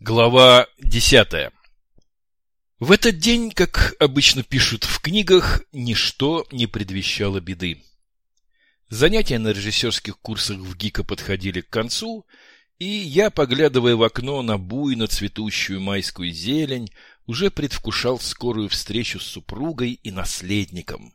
Глава десятая В этот день, как обычно пишут в книгах, ничто не предвещало беды. Занятия на режиссерских курсах в ГИКа подходили к концу, и я, поглядывая в окно на буйно цветущую майскую зелень, уже предвкушал скорую встречу с супругой и наследником,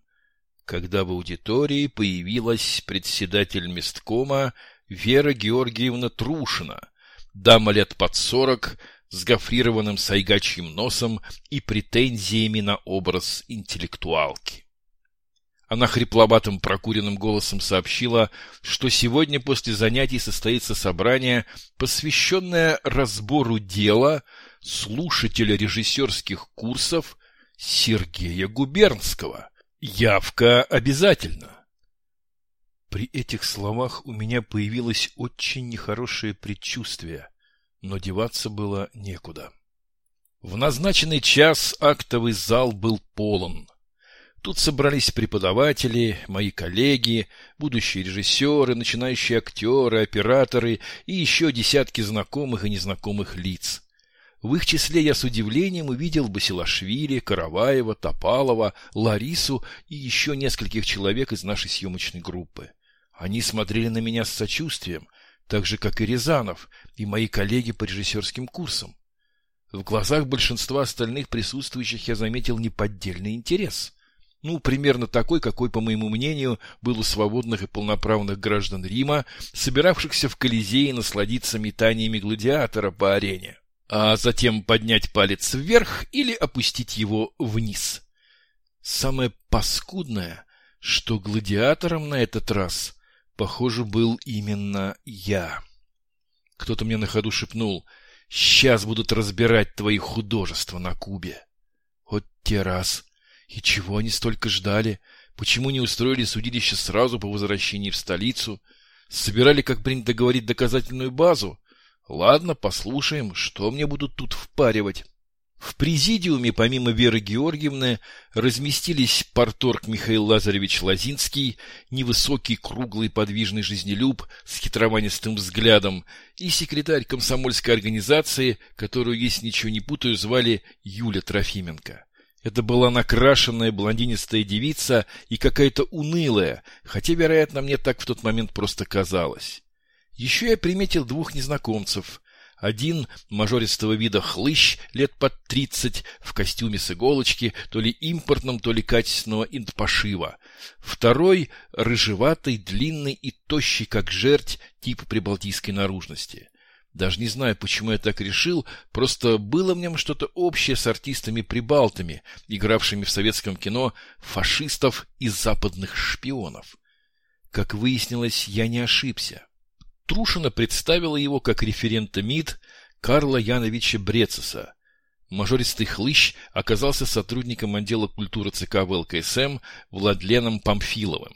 когда в аудитории появилась председатель месткома Вера Георгиевна Трушина – дама лет под сорок, с гофрированным сайгачьим носом и претензиями на образ интеллектуалки. Она хрипловатым прокуренным голосом сообщила, что сегодня после занятий состоится собрание, посвященное разбору дела слушателя режиссерских курсов Сергея Губернского. Явка обязательно. При этих словах у меня появилось очень нехорошее предчувствие, но деваться было некуда. В назначенный час актовый зал был полон. Тут собрались преподаватели, мои коллеги, будущие режиссеры, начинающие актеры, операторы и еще десятки знакомых и незнакомых лиц. В их числе я с удивлением увидел Басилашвили, Караваева, Топалова, Ларису и еще нескольких человек из нашей съемочной группы. Они смотрели на меня с сочувствием, так же, как и Рязанов и мои коллеги по режиссерским курсам. В глазах большинства остальных присутствующих я заметил неподдельный интерес. Ну, примерно такой, какой, по моему мнению, был у свободных и полноправных граждан Рима, собиравшихся в Колизее насладиться метаниями гладиатора по арене, а затем поднять палец вверх или опустить его вниз. Самое паскудное, что гладиатором на этот раз Похоже, был именно я. Кто-то мне на ходу шепнул, «Сейчас будут разбирать твои художества на Кубе». Вот те раз. И чего они столько ждали? Почему не устроили судилище сразу по возвращении в столицу? Собирали, как принято говорить, доказательную базу? Ладно, послушаем, что мне будут тут впаривать. В президиуме, помимо Веры Георгиевны, разместились порторг Михаил Лазаревич Лазинский, невысокий, круглый, подвижный жизнелюб с хитрованистым взглядом, и секретарь комсомольской организации, которую, если ничего не путаю, звали Юля Трофименко. Это была накрашенная блондинистая девица и какая-то унылая, хотя, вероятно, мне так в тот момент просто казалось. Еще я приметил двух незнакомцев – один мажористого вида хлыщ лет под тридцать в костюме с иголочки, то ли импортном, то ли качественного интпошива. Второй рыжеватый, длинный и тощий, как жерть, тип прибалтийской наружности. Даже не знаю, почему я так решил, просто было в нем что-то общее с артистами-прибалтами, игравшими в советском кино фашистов и западных шпионов. Как выяснилось, я не ошибся. Трушина представила его как референта МИД Карла Яновича Брецеса. Мажористый хлыщ оказался сотрудником отдела культуры ЦК ВЛКСМ Владленом Памфиловым.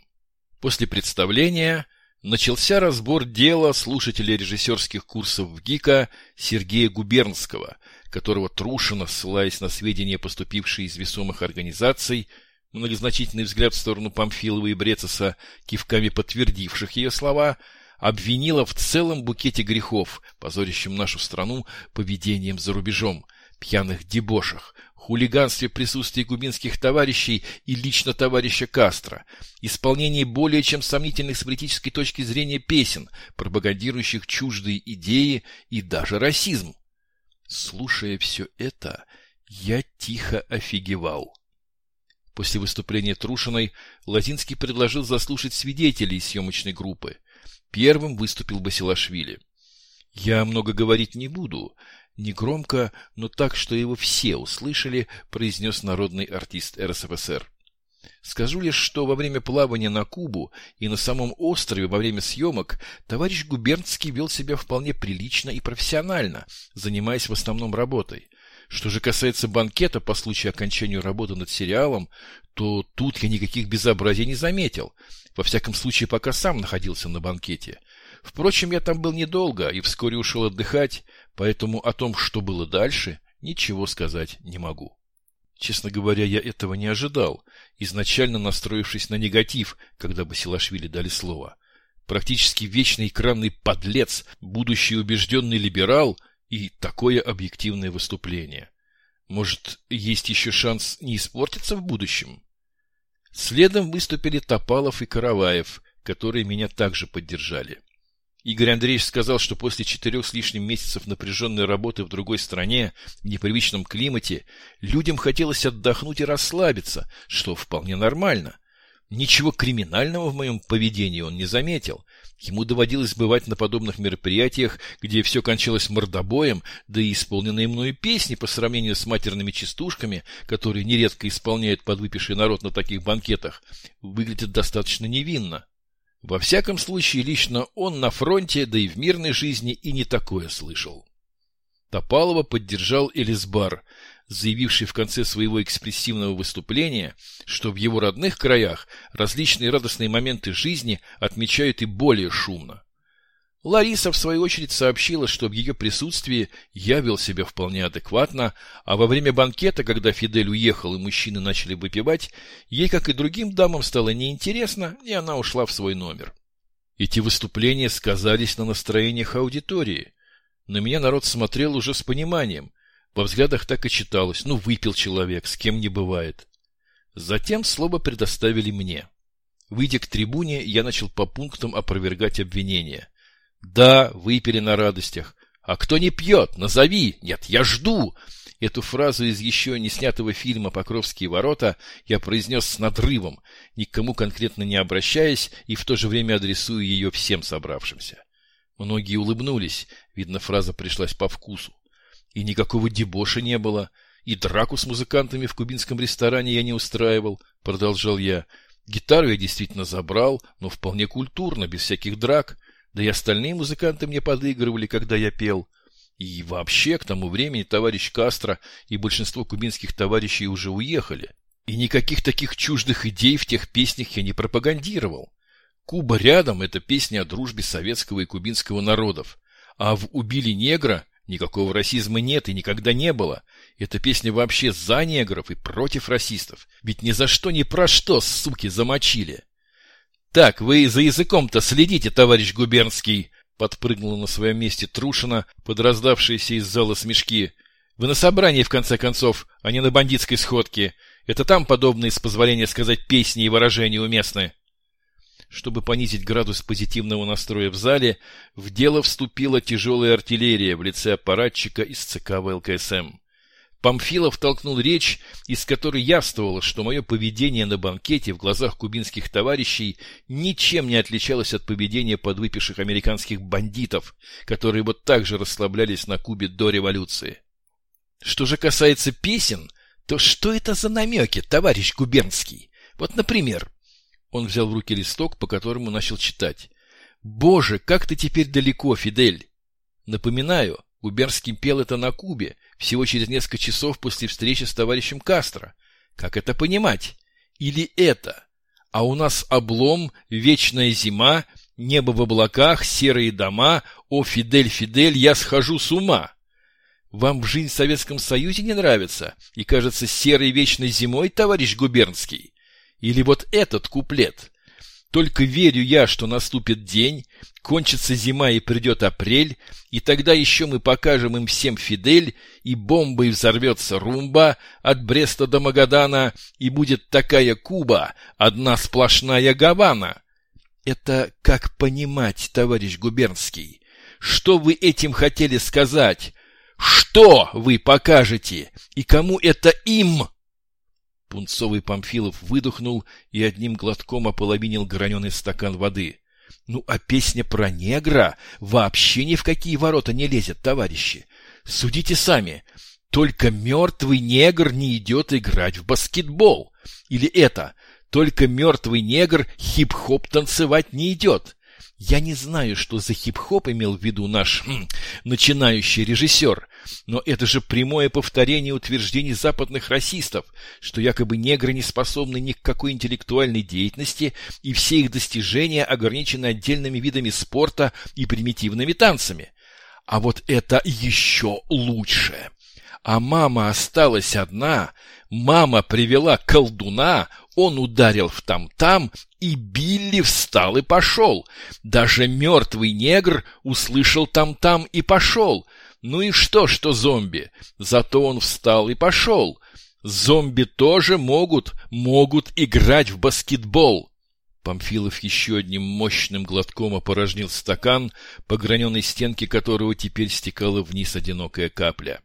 После представления начался разбор дела слушателя режиссерских курсов в ГИКа Сергея Губернского, которого Трушина, ссылаясь на сведения, поступившие из весомых организаций, многозначительный взгляд в сторону Памфилова и Брецеса, кивками подтвердивших ее слова – обвинила в целом букете грехов, позорящим нашу страну поведением за рубежом, пьяных дебошах, хулиганстве присутствии кубинских товарищей и лично товарища Кастро, исполнении более чем сомнительных с политической точки зрения песен, пропагандирующих чуждые идеи и даже расизм. Слушая все это, я тихо офигевал. После выступления Трушиной Лазинский предложил заслушать свидетелей съемочной группы. Первым выступил Басилашвили. Я много говорить не буду. Негромко, но так, что его все услышали, произнес народный артист РСФСР. Скажу лишь, что во время плавания на Кубу и на самом острове во время съемок товарищ Губернский вел себя вполне прилично и профессионально, занимаясь в основном работой. Что же касается банкета по случаю окончания работы над сериалом, то тут я никаких безобразий не заметил. Во всяком случае, пока сам находился на банкете. Впрочем, я там был недолго и вскоре ушел отдыхать, поэтому о том, что было дальше, ничего сказать не могу. Честно говоря, я этого не ожидал, изначально настроившись на негатив, когда Басилашвили дали слово. Практически вечный экранный подлец, будущий убежденный либерал, И такое объективное выступление. Может, есть еще шанс не испортиться в будущем? Следом выступили Топалов и Караваев, которые меня также поддержали. Игорь Андреевич сказал, что после четырех с лишним месяцев напряженной работы в другой стране, в непривычном климате, людям хотелось отдохнуть и расслабиться, что вполне нормально. Ничего криминального в моем поведении он не заметил. Ему доводилось бывать на подобных мероприятиях, где все кончалось мордобоем, да и исполненные мною песни по сравнению с матерными частушками, которые нередко исполняет подвыпивший народ на таких банкетах, выглядят достаточно невинно. Во всяком случае, лично он на фронте, да и в мирной жизни и не такое слышал. Топалова поддержал Элисбар, заявивший в конце своего экспрессивного выступления, что в его родных краях различные радостные моменты жизни отмечают и более шумно. Лариса, в свою очередь, сообщила, что в ее присутствии я вел себя вполне адекватно, а во время банкета, когда Фидель уехал и мужчины начали выпивать, ей, как и другим дамам, стало неинтересно, и она ушла в свой номер. Эти выступления сказались на настроениях аудитории. На меня народ смотрел уже с пониманием. Во взглядах так и читалось, ну, выпил человек, с кем не бывает. Затем слово предоставили мне. Выйдя к трибуне, я начал по пунктам опровергать обвинения – да, выпили на радостях. А кто не пьет, назови. Нет, я жду. Эту фразу из еще не снятого фильма «Покровские ворота» я произнес с надрывом, никому конкретно не обращаясь и в то же время адресуя ее всем собравшимся. Многие улыбнулись, видно, фраза пришлась по вкусу. И никакого дебоша не было, и драку с музыкантами в кубинском ресторане я не устраивал, продолжал я. Гитару я действительно забрал, но вполне культурно, без всяких драк. Да и остальные музыканты мне подыгрывали, когда я пел. И вообще, к тому времени товарищ Кастро и большинство кубинских товарищей уже уехали. И никаких таких чуждых идей в тех песнях я не пропагандировал. «Куба рядом» — это песня о дружбе советского и кубинского народов. А в «Убили негра» никакого расизма нет и никогда не было. Эта песня вообще за негров и против расистов. Ведь ни за что ни про что, суки, замочили. «Так, вы за языком-то следите, товарищ губернский!» Подпрыгнула на своем месте Трушина под раздавшиеся из зала смешки. «Вы на собрании, в конце концов, а не на бандитской сходке. Это там подобные, с позволения сказать, песни и выражения уместны». Чтобы понизить градус позитивного настроя в зале, в дело вступила тяжелая артиллерия в лице аппаратчика из ЦК ВЛКСМ. Памфилов толкнул речь, из которой явствовало, что мое поведение на банкете в глазах кубинских товарищей ничем не отличалось от поведения подвыпивших американских бандитов, которые вот так же расслаблялись на Кубе до революции. Что же касается песен, то что это за намеки, товарищ губернский? Вот, например, он взял в руки листок, по которому начал читать. «Боже, как ты теперь далеко, Фидель!» Напоминаю, Губернский пел это на Кубе, всего через несколько часов после встречи с товарищем Кастро. Как это понимать? Или это? А у нас облом, вечная зима, небо в облаках, серые дома, о, Фидель, Фидель, я схожу с ума. Вам жизнь в Советском Союзе не нравится и кажется серой вечной зимой, товарищ губернский? Или вот этот куплет? Только верю я, что наступит день, кончится зима и придет апрель, и тогда еще мы покажем им всем Фидель, и бомбой взорвется румба от Бреста до Магадана, и будет такая Куба, одна сплошная Гавана. Это как понимать, товарищ губернский? Что вы этим хотели сказать? Что вы покажете? И кому это им Пунцовый Памфилов выдохнул и одним глотком ополовинил граненый стакан воды. Ну, а песня про негра вообще ни в какие ворота не лезет, товарищи. Судите сами. Только мертвый негр не идет играть в баскетбол. Или это, только мертвый негр хип-хоп танцевать не идет. Я не знаю, что за хип-хоп имел в виду наш хм, начинающий режиссер, но это же прямое повторение утверждений западных расистов, что якобы негры не способны ни к какой интеллектуальной деятельности и все их достижения ограничены отдельными видами спорта и примитивными танцами. А вот это еще лучше. А мама осталась одна, мама привела колдуна, он ударил в там-там, и Билли встал и пошел. Даже мертвый негр услышал там-там и пошел. Ну и что, что зомби? Зато он встал и пошел. Зомби тоже могут, могут играть в баскетбол. Памфилов еще одним мощным глотком опорожнил стакан, по граненой стенке которого теперь стекала вниз одинокая капля.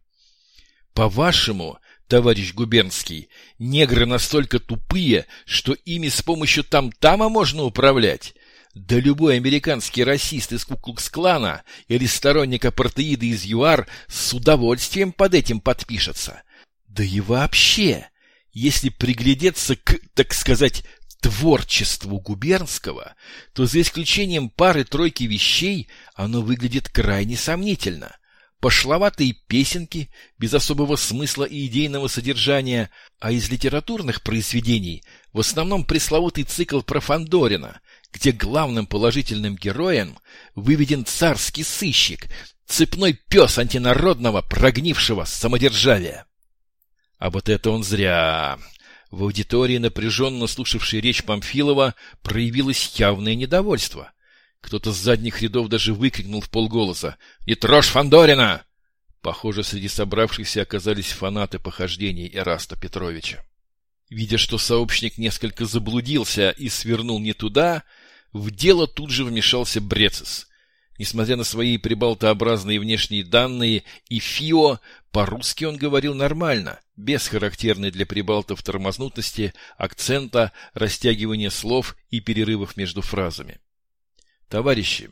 По-вашему, товарищ губернский, негры настолько тупые, что ими с помощью там-тама можно управлять? Да любой американский расист из Куклукс-клана или сторонник апартеида из ЮАР с удовольствием под этим подпишется. Да и вообще, если приглядеться к, так сказать, творчеству губернского, то за исключением пары-тройки вещей оно выглядит крайне сомнительно. Пошловатые песенки, без особого смысла и идейного содержания, а из литературных произведений в основном пресловутый цикл про Фандорина, где главным положительным героем выведен царский сыщик, цепной пес антинародного прогнившего самодержавия. А вот это он зря. В аудитории, напряженно слушавшей речь Памфилова, проявилось явное недовольство. Кто-то с задних рядов даже выкрикнул в полголоса «Не трожь Фандорина!» Похоже, среди собравшихся оказались фанаты похождений Эраста Петровича. Видя, что сообщник несколько заблудился и свернул не туда, в дело тут же вмешался Брецес. Несмотря на свои прибалтообразные внешние данные и ФИО, по-русски он говорил нормально, без характерной для прибалтов тормознутости, акцента, растягивания слов и перерывов между фразами. Товарищи,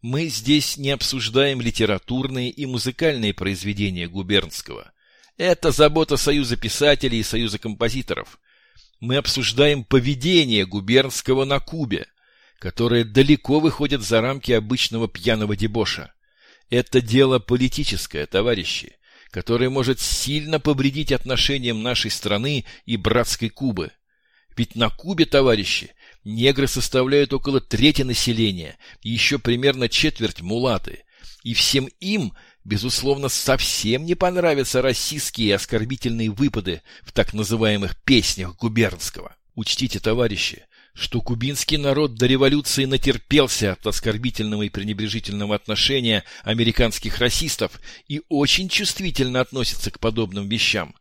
мы здесь не обсуждаем литературные и музыкальные произведения Губернского. Это забота Союза писателей и Союза композиторов. Мы обсуждаем поведение Губернского на Кубе, которое далеко выходит за рамки обычного пьяного дебоша. Это дело политическое, товарищи, которое может сильно повредить отношениям нашей страны и братской Кубы. Ведь на Кубе, товарищи, негры составляют около трети населения, и еще примерно четверть мулаты. И всем им, безусловно, совсем не понравятся расистские и оскорбительные выпады в так называемых песнях губернского. Учтите, товарищи, что кубинский народ до революции натерпелся от оскорбительного и пренебрежительного отношения американских расистов и очень чувствительно относится к подобным вещам.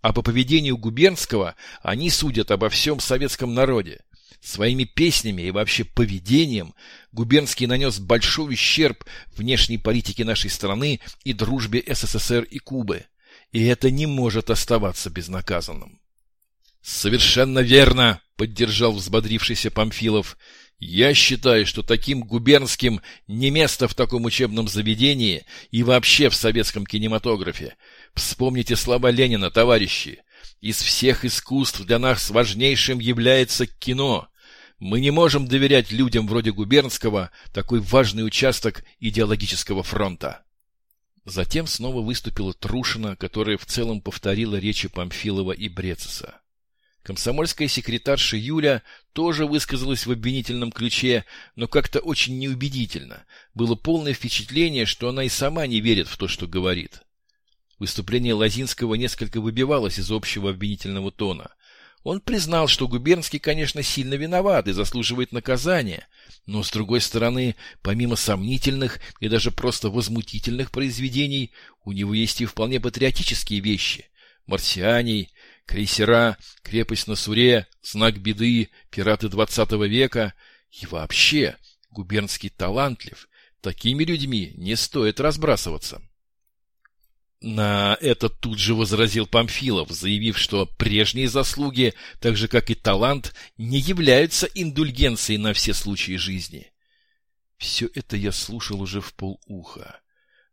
А по поведению губернского они судят обо всем советском народе. Своими песнями и вообще поведением Губернский нанес большой ущерб внешней политике нашей страны и дружбе СССР и Кубы. И это не может оставаться безнаказанным. «Совершенно верно!» — поддержал взбодрившийся Памфилов. «Я считаю, что таким губернским не место в таком учебном заведении и вообще в советском кинематографе. Вспомните слова Ленина, товарищи. Из всех искусств для нас важнейшим является кино. Мы не можем доверять людям вроде Губернского такой важный участок идеологического фронта». Затем снова выступила Трушина, которая в целом повторила речи Памфилова и Брецеса. Комсомольская секретарша Юля тоже высказалась в обвинительном ключе, но как-то очень неубедительно. Было полное впечатление, что она и сама не верит в то, что говорит. Выступление Лазинского несколько выбивалось из общего обвинительного тона. Он признал, что Губернский, конечно, сильно виноват и заслуживает наказания, но, с другой стороны, помимо сомнительных и даже просто возмутительных произведений, у него есть и вполне патриотические вещи. «Марсиане», крейсера, крепость на Суре, знак беды, пираты двадцатого века. И вообще, губернский талантлив. Такими людьми не стоит разбрасываться. На это тут же возразил Памфилов, заявив, что прежние заслуги, так же как и талант, не являются индульгенцией на все случаи жизни. Все это я слушал уже в полуха.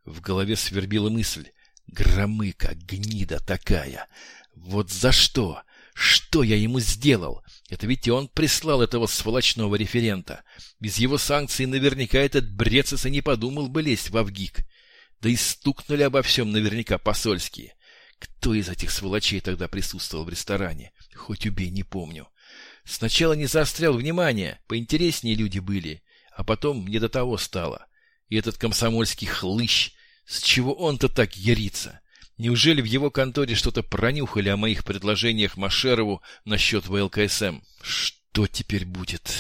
В голове свербила мысль. Громыка, гнида такая. Вот за что? Что я ему сделал? Это ведь и он прислал этого сволочного референта. Без его санкций наверняка этот Брецес не подумал бы лезть в Авгик. Да и стукнули обо всем наверняка посольские. Кто из этих сволочей тогда присутствовал в ресторане? Хоть убей, не помню. Сначала не заострял внимание, поинтереснее люди были, а потом мне до того стало. И этот комсомольский хлыщ, с чего он-то так ярится? Неужели в его конторе что-то пронюхали о моих предложениях Машерову насчет ВЛКСМ? Что теперь будет?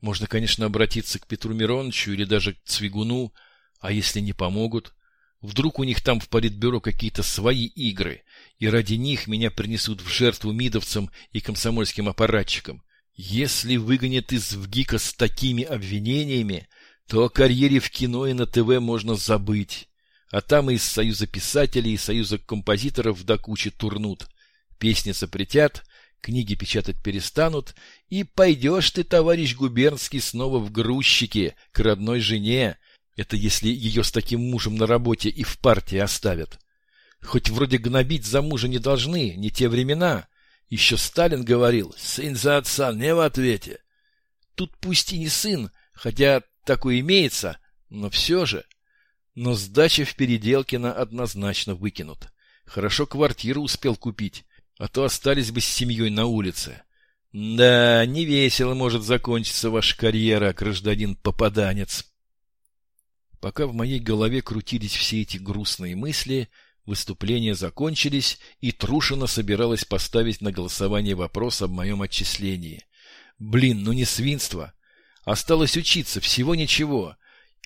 Можно, конечно, обратиться к Петру Мироновичу или даже к Цвигуну, а если не помогут? Вдруг у них там в политбюро какие-то свои игры, и ради них меня принесут в жертву мидовцам и комсомольским аппаратчикам. Если выгонят из ВГИКа с такими обвинениями, то о карьере в кино и на ТВ можно забыть. А там и из Союза писателей, и Союза композиторов до кучи турнут. Песни запретят, книги печатать перестанут, и пойдешь ты, товарищ губернский, снова в грузчики, к родной жене. Это если ее с таким мужем на работе и в партии оставят. Хоть вроде гнобить за мужа не должны, не те времена. Еще Сталин говорил, сын за отца не в ответе. Тут пусть и не сын, хотя такой имеется, но все же. Но сдача в Переделкино однозначно выкинут. Хорошо квартиру успел купить, а то остались бы с семьей на улице. Да, не весело может закончиться ваша карьера, гражданин-попаданец. Пока в моей голове крутились все эти грустные мысли, выступления закончились, и Трушина собиралась поставить на голосование вопрос об моем отчислении. Блин, ну не свинство! Осталось учиться, всего ничего.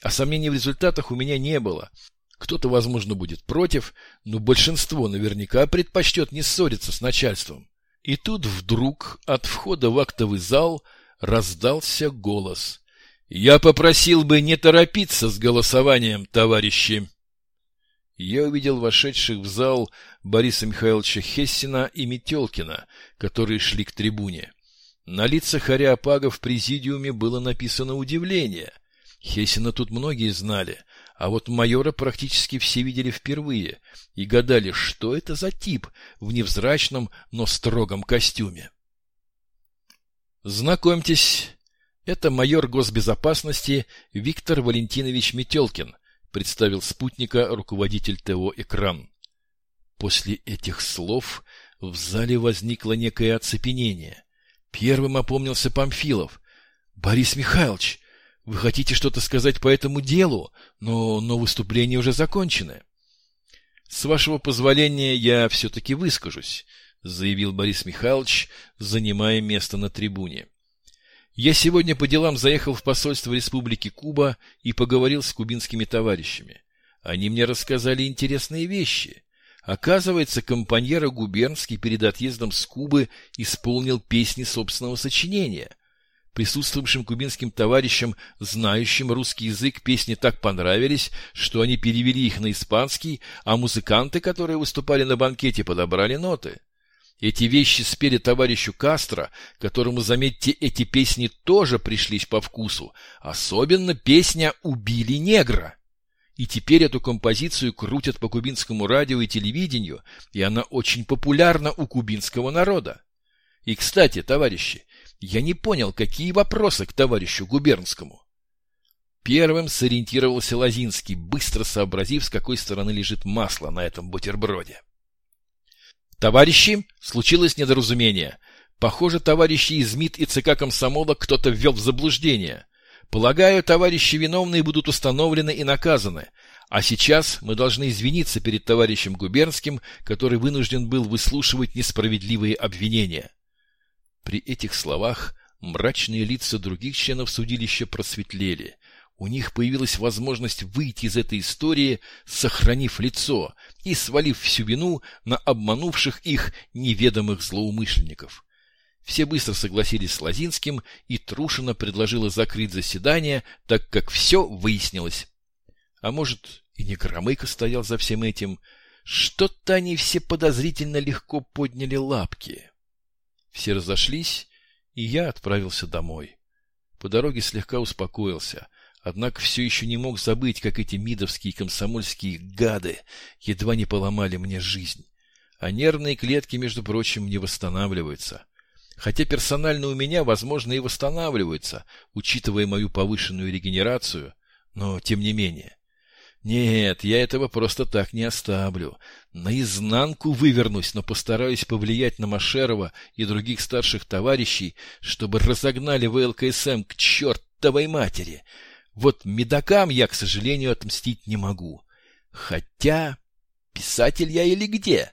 А сомнений в результатах у меня не было. Кто-то, возможно, будет против, но большинство наверняка предпочтет не ссориться с начальством. И тут вдруг от входа в актовый зал раздался голос. «Я попросил бы не торопиться с голосованием, товарищи!» Я увидел вошедших в зал Бориса Михайловича Хессина и Метелкина, которые шли к трибуне. На лицах ареопага в президиуме было написано удивление. Хессина тут многие знали, а вот майора практически все видели впервые и гадали, что это за тип в невзрачном, но строгом костюме. Знакомьтесь, это майор госбезопасности Виктор Валентинович Метелкин, представил спутника руководитель ТО «Экран». После этих слов в зале возникло некое оцепенение – Первым опомнился Памфилов. «Борис Михайлович, вы хотите что-то сказать по этому делу, но, но выступление уже закончено». «С вашего позволения я все-таки выскажусь», — заявил Борис Михайлович, занимая место на трибуне. «Я сегодня по делам заехал в посольство Республики Куба и поговорил с кубинскими товарищами. Они мне рассказали интересные вещи. Оказывается, компаньера Губернский перед отъездом с Кубы исполнил песни собственного сочинения. Присутствовавшим кубинским товарищам, знающим русский язык, песни так понравились, что они перевели их на испанский, а музыканты, которые выступали на банкете, подобрали ноты. Эти вещи спели товарищу Кастро, которому, заметьте, эти песни тоже пришлись по вкусу, особенно песня «Убили негра». И теперь эту композицию крутят по кубинскому радио и телевидению, и она очень популярна у кубинского народа. И, кстати, товарищи, я не понял, какие вопросы к товарищу Губернскому. Первым сориентировался Лозинский, быстро сообразив, с какой стороны лежит масло на этом бутерброде. Товарищи, случилось недоразумение. Похоже, товарищи из МИД и ЦК комсомола кто-то ввел в заблуждение. Полагаю, товарищи виновные будут установлены и наказаны. А сейчас мы должны извиниться перед товарищем Губернским, который вынужден был выслушивать несправедливые обвинения. При этих словах мрачные лица других членов судилища просветлели. У них появилась возможность выйти из этой истории, сохранив лицо и свалив всю вину на обманувших их неведомых злоумышленников. Все быстро согласились с Лозинским, и Трушина предложила закрыть заседание, так как все выяснилось. А может, и не Громыко стоял за всем этим. Что-то они все подозрительно легко подняли лапки. Все разошлись, и я отправился домой. По дороге слегка успокоился, однако все еще не мог забыть, как эти мидовские комсомольские гады едва не поломали мне жизнь. А нервные клетки, между прочим, не восстанавливаются хотя персонально у меня, возможно, и восстанавливаются, учитывая мою повышенную регенерацию, но тем не менее. Нет, я этого просто так не оставлю. Наизнанку вывернусь, но постараюсь повлиять на Машерова и других старших товарищей, чтобы разогнали ВЛКСМ к чертовой матери. Вот медакам я, к сожалению, отмстить не могу. Хотя, писатель я или где?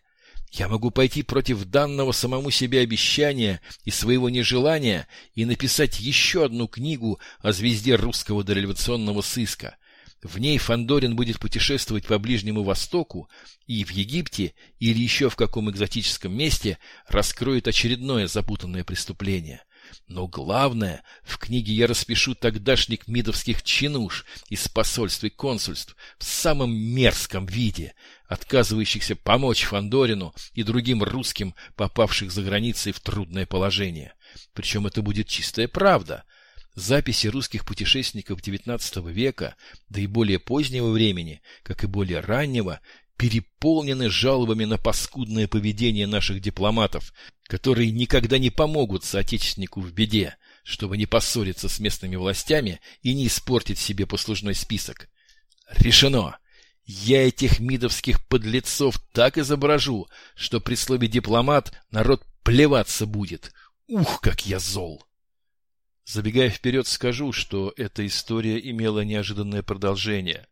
Я могу пойти против данного самому себе обещания и своего нежелания и написать еще одну книгу о звезде русского дореволюционного сыска. В ней Фандорин будет путешествовать по Ближнему Востоку и в Египте или еще в каком экзотическом месте раскроет очередное запутанное преступление. Но главное, в книге я распишу тогдашних мидовских чинуш из посольств и консульств в самом мерзком виде, отказывающихся помочь Фандорину и другим русским, попавших за границей в трудное положение. Причем это будет чистая правда. Записи русских путешественников XIX века, да и более позднего времени, как и более раннего, переполнены жалобами на паскудное поведение наших дипломатов, которые никогда не помогут соотечественнику в беде, чтобы не поссориться с местными властями и не испортить себе послужной список. Решено! Я этих мидовских подлецов так изображу, что при слове «дипломат» народ плеваться будет. Ух, как я зол! Забегая вперед, скажу, что эта история имела неожиданное продолжение.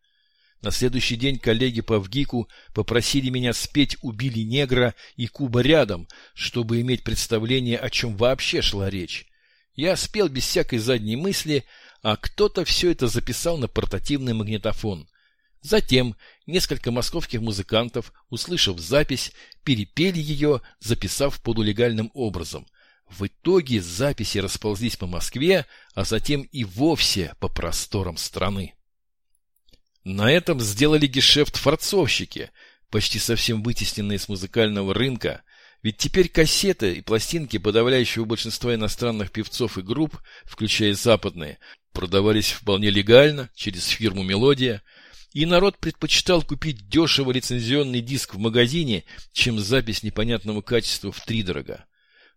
На следующий день коллеги по ВГИКу попросили меня спеть «Убили негра» и «Куба рядом», чтобы иметь представление, о чем вообще шла речь. Я спел без всякой задней мысли, а кто-то все это записал на портативный магнитофон. Затем несколько московских музыкантов, услышав запись, перепели ее, записав полулегальным образом. В итоге записи расползлись по Москве, а затем и вовсе по просторам страны. На этом сделали гешефт форцовщики, почти совсем вытесненные с музыкального рынка, ведь теперь кассеты и пластинки подавляющего большинства иностранных певцов и групп, включая западные, продавались вполне легально через фирму «Мелодия», и народ предпочитал купить дешево лицензионный диск в магазине, чем запись непонятного качества в втридорога.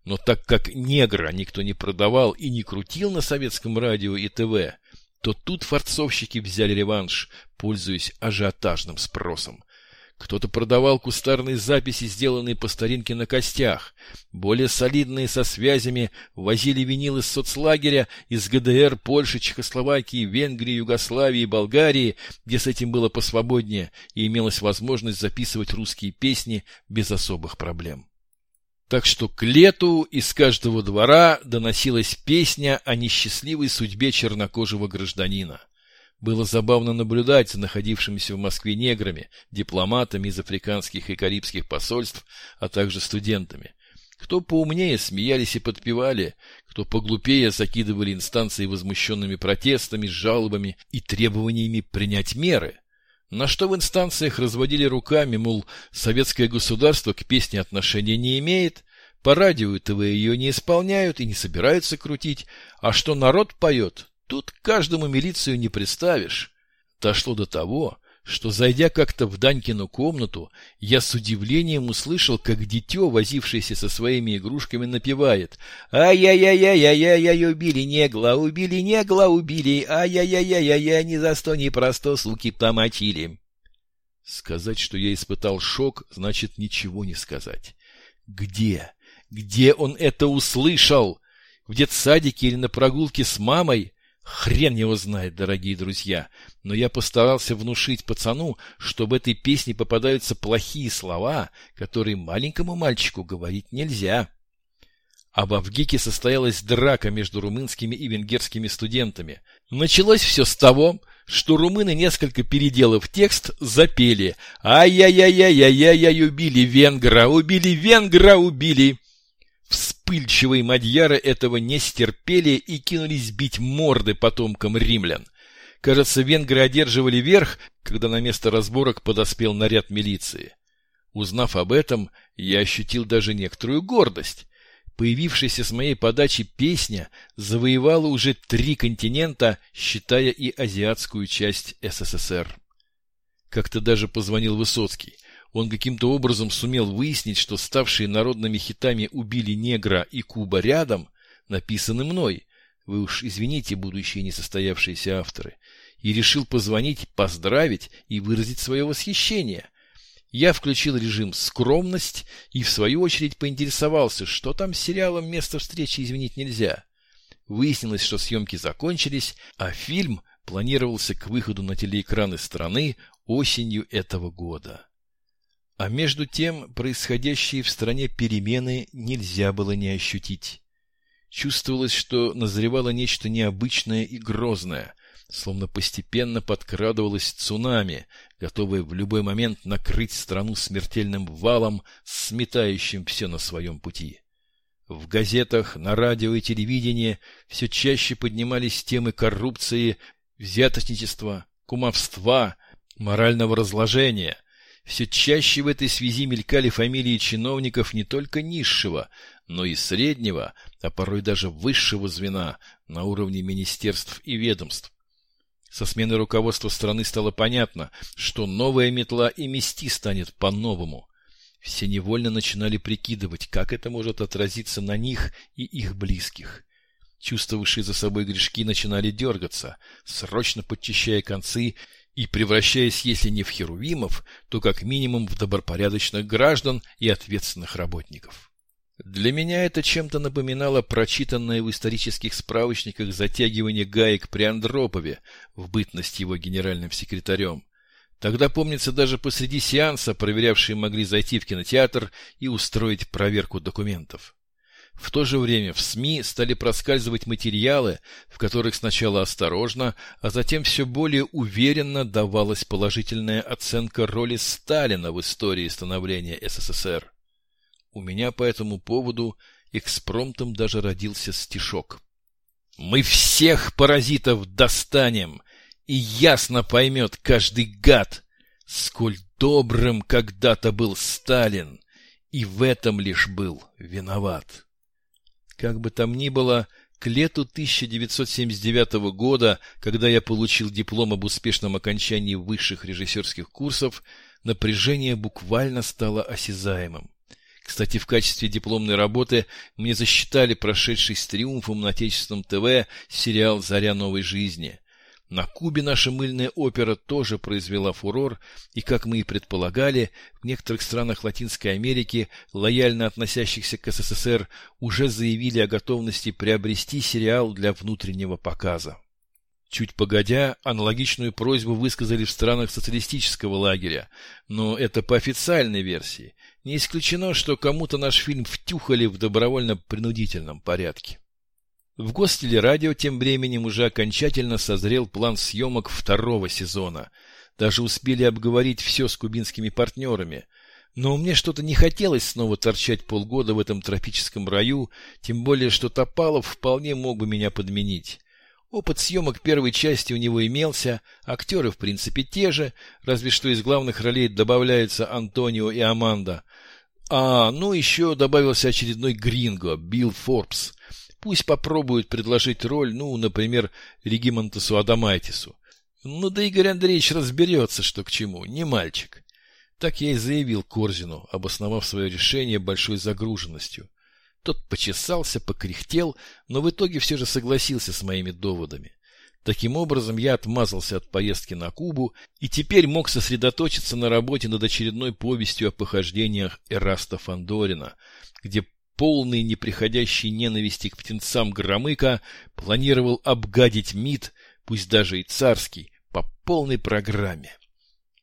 Но так как негра никто не продавал и не крутил на советском радио и ТВ, то тут форцовщики взяли реванш, пользуясь ажиотажным спросом. Кто-то продавал кустарные записи, сделанные по старинке на костях. Более солидные со связями возили винил из соцлагеря, из ГДР, Польши, Чехословакии, Венгрии, Югославии, Болгарии, где с этим было посвободнее и имелась возможность записывать русские песни без особых проблем. Так что к лету из каждого двора доносилась песня о несчастливой судьбе чернокожего гражданина. Было забавно наблюдать за находившимися в Москве неграми, дипломатами из африканских и карибских посольств, а также студентами. Кто поумнее смеялись и подпевали, кто поглупее закидывали инстанции возмущенными протестами, жалобами и требованиями принять меры. На что в инстанциях разводили руками, мол, советское государство к песне отношения не имеет, по радио ТВ ее не исполняют и не собираются крутить, а что народ поет, тут каждому милицию не представишь. Дошло до того, что, зайдя как-то в Данькину комнату, я с удивлением услышал, как дитё, возившееся со своими игрушками, напевает «Ай-яй-яй-яй-яй-яй, убили негла, убили негла, убили, ай-яй-яй-яй-яй, ни за сто, ни про сто, суки, помочили». Сказать, что я испытал шок, значит ничего не сказать. Где? Где он это услышал? В детсадике или на прогулке с мамой? Хрен его знает, дорогие друзья, но я постарался внушить пацану, что в этой песне попадаются плохие слова, которые маленькому мальчику говорить нельзя. А в Авгике состоялась драка между румынскими и венгерскими студентами. Началось все с того, что румыны, несколько переделав текст, запели «Ай-яй-яй-яй-яй-яй, убили венгра, убили венгра, убили!» Вспыльчивые мадьяры этого не стерпели и кинулись бить морды потомкам римлян. Кажется, венгры одерживали верх, когда на место разборок подоспел наряд милиции. Узнав об этом, я ощутил даже некоторую гордость. Появившаяся с моей подачи песня завоевала уже три континента, считая и азиатскую часть СССР. Как-то даже позвонил Высоцкий – он каким-то образом сумел выяснить, что ставшие народными хитами «Убили негра» и «Куба рядом» написаны мной. Вы уж извините, будущие несостоявшиеся авторы. И решил позвонить, поздравить и выразить свое восхищение. Я включил режим «Скромность» и в свою очередь поинтересовался, что там с сериалом «Место встречи изменить нельзя». Выяснилось, что съемки закончились, а фильм планировался к выходу на телеэкраны страны осенью этого года. А между тем, происходящие в стране перемены нельзя было не ощутить. Чувствовалось, что назревало нечто необычное и грозное, словно постепенно подкрадывалось цунами, готовое в любой момент накрыть страну смертельным валом, сметающим все на своем пути. В газетах, на радио и телевидении все чаще поднимались темы коррупции, взяточничества, кумовства, морального разложения. Все чаще в этой связи мелькали фамилии чиновников не только низшего, но и среднего, а порой даже высшего звена на уровне министерств и ведомств. Со смены руководства страны стало понятно, что новая метла и мести станет по-новому. Все невольно начинали прикидывать, как это может отразиться на них и их близких. Чувствовавшие за собой грешки начинали дергаться, срочно подчищая концы и превращаясь, если не в херувимов, то как минимум в добропорядочных граждан и ответственных работников. Для меня это чем-то напоминало прочитанное в исторических справочниках затягивание гаек при Андропове в бытность его генеральным секретарем. Тогда, помнится, даже посреди сеанса проверявшие могли зайти в кинотеатр и устроить проверку документов. В то же время в СМИ стали проскальзывать материалы, в которых сначала осторожно, а затем все более уверенно давалась положительная оценка роли Сталина в истории становления СССР. У меня по этому поводу экспромтом даже родился стишок. «Мы всех паразитов достанем, и ясно поймет каждый гад, сколь добрым когда-то был Сталин, и в этом лишь был виноват». Как бы там ни было, к лету 1979 года, когда я получил диплом об успешном окончании высших режиссерских курсов, напряжение буквально стало осязаемым. Кстати, в качестве дипломной работы мне засчитали прошедший с триумфом на Отечественном ТВ сериал «Заря новой жизни». На Кубе наша мыльная опера тоже произвела фурор, и, как мы и предполагали, в некоторых странах Латинской Америки, лояльно относящихся к СССР, уже заявили о готовности приобрести сериал для внутреннего показа. Чуть погодя, аналогичную просьбу высказали в странах социалистического лагеря, но это по официальной версии. Не исключено, что кому-то наш фильм втюхали в добровольно-принудительном порядке. В Гостелерадио тем временем уже окончательно созрел план съемок второго сезона. Даже успели обговорить все с кубинскими партнерами. Но мне что-то не хотелось снова торчать полгода в этом тропическом раю, тем более, что Топалов вполне мог бы меня подменить. Опыт съемок первой части у него имелся, актеры в принципе те же, разве что из главных ролей добавляются Антонио и Аманда. А, ну еще добавился очередной гринго, Билл Форбс. Пусть попробует предложить роль, ну, например, Регимонтасу Адамайтису. Ну да Игорь Андреевич разберется, что к чему, не мальчик. Так я и заявил Корзину, обосновав свое решение большой загруженностью. Тот почесался, покряхтел, но в итоге все же согласился с моими доводами. Таким образом, я отмазался от поездки на Кубу и теперь мог сосредоточиться на работе над очередной повестью о похождениях Эраста Фандорина, где полный неприходящей ненависти к птенцам Громыка планировал обгадить МИД, пусть даже и царский, по полной программе.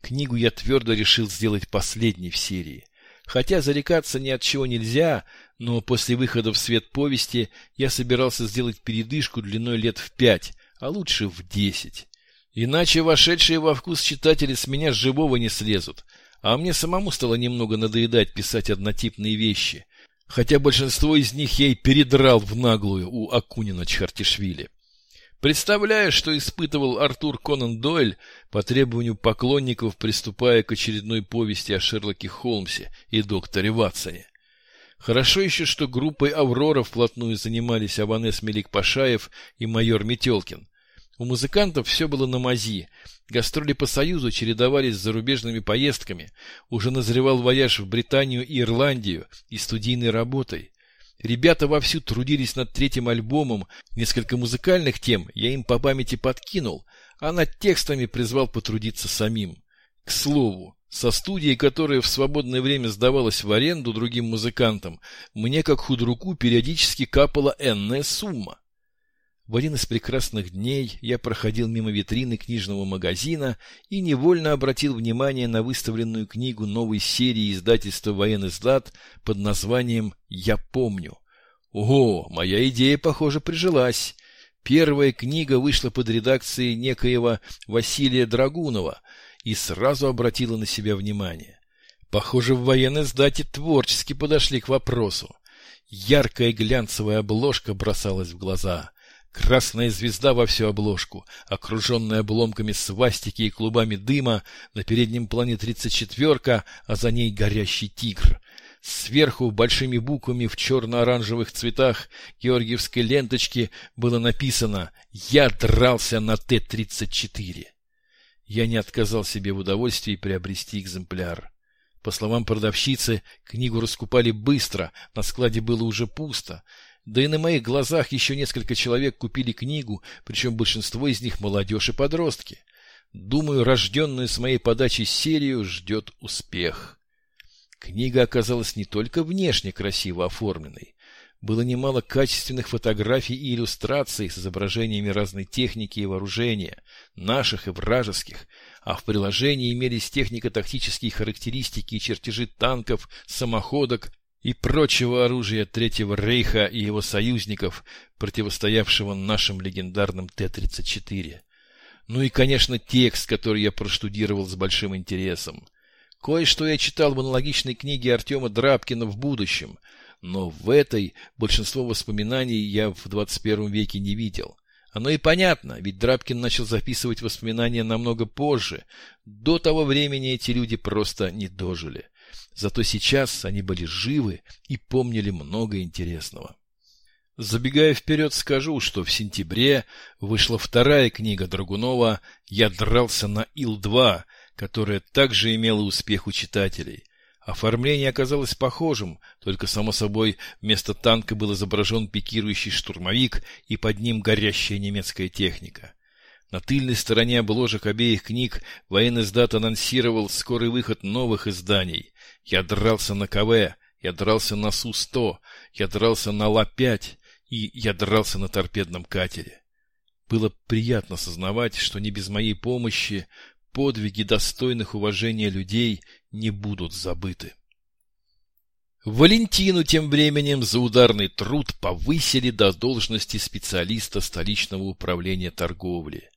Книгу я твердо решил сделать последней в серии. Хотя зарекаться ни от чего нельзя, но после выхода в свет повести я собирался сделать передышку длиной лет в пять, а лучше в десять. Иначе вошедшие во вкус читатели с меня живого не слезут, а мне самому стало немного надоедать писать однотипные вещи, хотя большинство из них я и передрал в наглую у Акунина Чхартишвили. Представляю, что испытывал Артур Конан Дойль по требованию поклонников, приступая к очередной повести о Шерлоке Холмсе и докторе Ватсоне. Хорошо еще, что группой «Аврора» вплотную занимались Аванес Мелик-Пашаев и майор Метелкин. У музыкантов все было на мази. Гастроли по Союзу чередовались с зарубежными поездками. Уже назревал вояж в Британию и Ирландию и студийной работой. Ребята вовсю трудились над третьим альбомом. Несколько музыкальных тем я им по памяти подкинул, а над текстами призвал потрудиться самим. К слову, со студией, которая в свободное время сдавалась в аренду другим музыкантам, мне, как худруку, периодически капала энная сумма. В один из прекрасных дней я проходил мимо витрины книжного магазина и невольно обратил внимание на выставленную книгу новой серии издательства «Военный сдат» под названием «Я помню». Ого, моя идея, похоже, прижилась. Первая книга вышла под редакцией некоего Василия Драгунова и сразу обратила на себя внимание. Похоже, в военной сдате творчески подошли к вопросу. Яркая глянцевая обложка бросалась в глаза. Красная звезда во всю обложку, окруженная обломками свастики и клубами дыма, на переднем плане тридцать четверка, а за ней горящий тигр. Сверху большими буквами в черно-оранжевых цветах георгиевской ленточки было написано «Я дрался на Т-34». Я не отказал себе в удовольствии приобрести экземпляр. По словам продавщицы, книгу раскупали быстро, на складе было уже пусто. Да и на моих глазах еще несколько человек купили книгу, причем большинство из них молодежь и подростки. Думаю, рожденную с моей подачи серию ждет успех. Книга оказалась не только внешне красиво оформленной. Было немало качественных фотографий и иллюстраций с изображениями разной техники и вооружения, наших и вражеских, а в приложении имелись технико-тактические характеристики и чертежи танков, самоходок и прочего оружия Третьего Рейха и его союзников, противостоявшего нашим легендарным Т-34. Ну и, конечно, текст, который я проштудировал с большим интересом. Кое-что я читал в аналогичной книге Артема Драбкина в будущем, но в этой большинство воспоминаний я в 21 веке не видел. Оно и понятно, ведь Драбкин начал записывать воспоминания намного позже. До того времени эти люди просто не дожили. Зато сейчас они были живы и помнили много интересного. Забегая вперед, скажу, что в сентябре вышла вторая книга Драгунова «Я дрался на Ил-2», которая также имела успех у читателей – Оформление оказалось похожим, только, само собой, вместо танка был изображен пикирующий штурмовик и под ним горящая немецкая техника. На тыльной стороне обложек обеих книг военный издат анонсировал скорый выход новых изданий. Я дрался на КВ, я дрался на Су-100, я дрался на Ла-5 и я дрался на торпедном катере. Было приятно сознавать, что не без моей помощи подвиги достойных уважения людей не будут забыты. Валентину тем временем за ударный труд повысили до должности специалиста столичного управления торговли.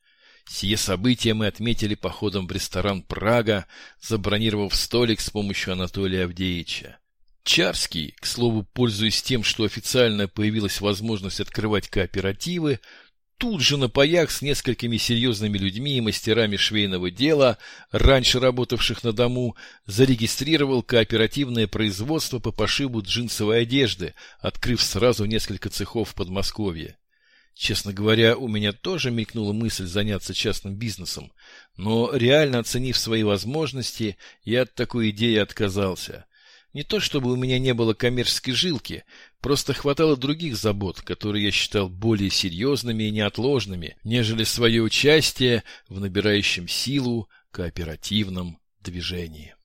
Сие событие мы отметили походом в ресторан «Прага», забронировав столик с помощью Анатолия Авдеевича. Чарский, к слову, пользуясь тем, что официально появилась возможность открывать кооперативы, тут же на паях с несколькими серьезными людьми и мастерами швейного дела, раньше работавших на дому, зарегистрировал кооперативное производство по пошиву джинсовой одежды, открыв сразу несколько цехов в Подмосковье. Честно говоря, у меня тоже мелькнула мысль заняться частным бизнесом, но реально оценив свои возможности, я от такой идеи отказался. Не то чтобы у меня не было коммерческой жилки, просто хватало других забот, которые я считал более серьезными и неотложными, нежели свое участие в набирающем силу кооперативном движении.